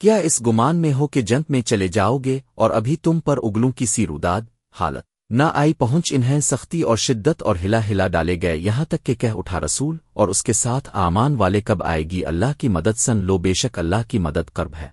کیا اس گمان میں ہو کہ جنت میں چلے جاؤ گے اور ابھی تم پر اگلوں کی سی روداد؟ حالت نہ آئی پہنچ انہیں سختی اور شدت اور ہلا ہلا ڈالے گئے، یہاں تک کہ کہہ اٹھا رسول، اور اس کے ساتھ آمان والے کب آئے گی؟ اللہ کی مدد سن، لو بے شک اللہ کی مدد کرب ہے۔